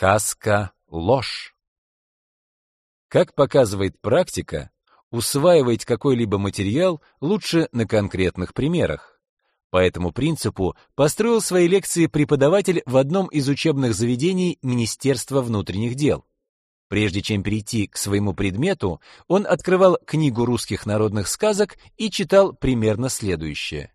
Сказка — ложь. Как показывает практика, усваивать какой-либо материал лучше на конкретных примерах. По этому принципу построил свои лекции преподаватель в одном из учебных заведений Министерства внутренних дел. Прежде чем перейти к своему предмету, он открывал книгу русских народных сказок и читал примерно следующее.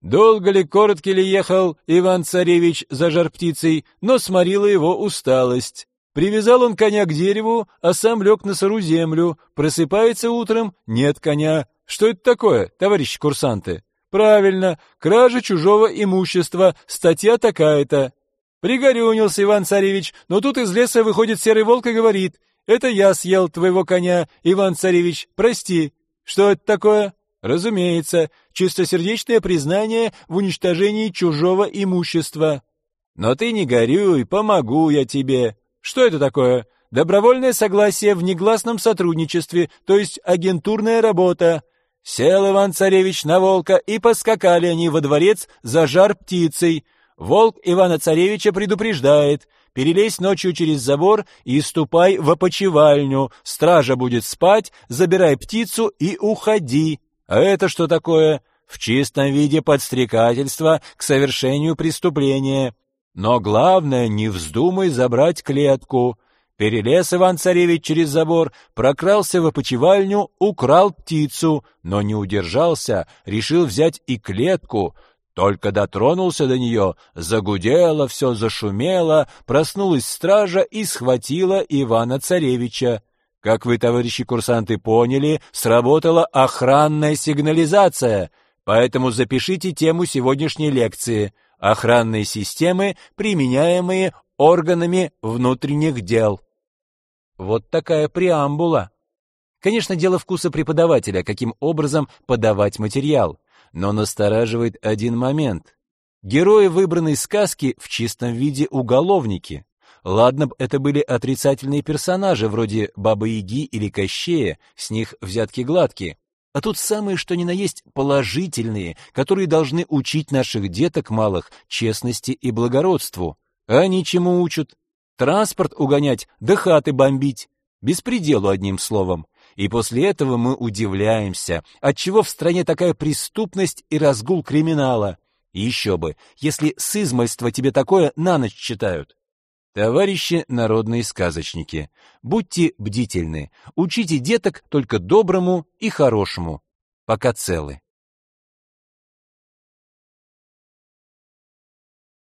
Долго ли, коротко ли ехал Иван-царевич за жар-птицей, но сморила его усталость. Привязал он коня к дереву, а сам лег на сыру землю. Просыпается утром — нет коня. Что это такое, товарищи курсанты? Правильно, кража чужого имущества, статья такая-то. Пригорюнился Иван-царевич, но тут из леса выходит серый волк и говорит, «Это я съел твоего коня, Иван-царевич, прости». Что это такое? Разумеется, чистосердечное признание в уничтожении чужого имущества. Но ты не горюй, помогу я тебе. Что это такое? Добровольное согласие в негласном сотрудничестве, то есть агентурная работа. Сел Иван-царевич на волка, и поскакали они во дворец за жар птицей. Волк Ивана-царевича предупреждает — перелезь ночью через забор и ступай в опочивальню, стража будет спать, забирай птицу и уходи. А это что такое? В чистом виде подстрекательство к совершению преступления. Но главное, не вздумай забрать клетку. Перелез Иван-царевич через забор, прокрался в опочивальню, украл птицу, но не удержался, решил взять и клетку. Только дотронулся до нее, загудело, все зашумело, проснулась стража и схватила Ивана-царевича. Как вы, товарищи курсанты, поняли, сработала охранная сигнализация, поэтому запишите тему сегодняшней лекции «Охранные системы, применяемые органами внутренних дел». Вот такая преамбула. Конечно, дело вкуса преподавателя, каким образом подавать материал, но настораживает один момент. Герои выбранной сказки в чистом виде уголовники. Ладно б это были отрицательные персонажи, вроде Бабы-Яги или Кощея, с них взятки гладкие. А тут самые что ни на есть положительные, которые должны учить наших деток малых честности и благородству. А они чему учат? Транспорт угонять, да хаты бомбить. Беспределу одним словом. И после этого мы удивляемся, отчего в стране такая преступность и разгул криминала. Еще бы, если с измольства тебе такое на ночь читают. Товарищи народные сказочники, будьте бдительны, учите деток только доброму и хорошему, пока целы.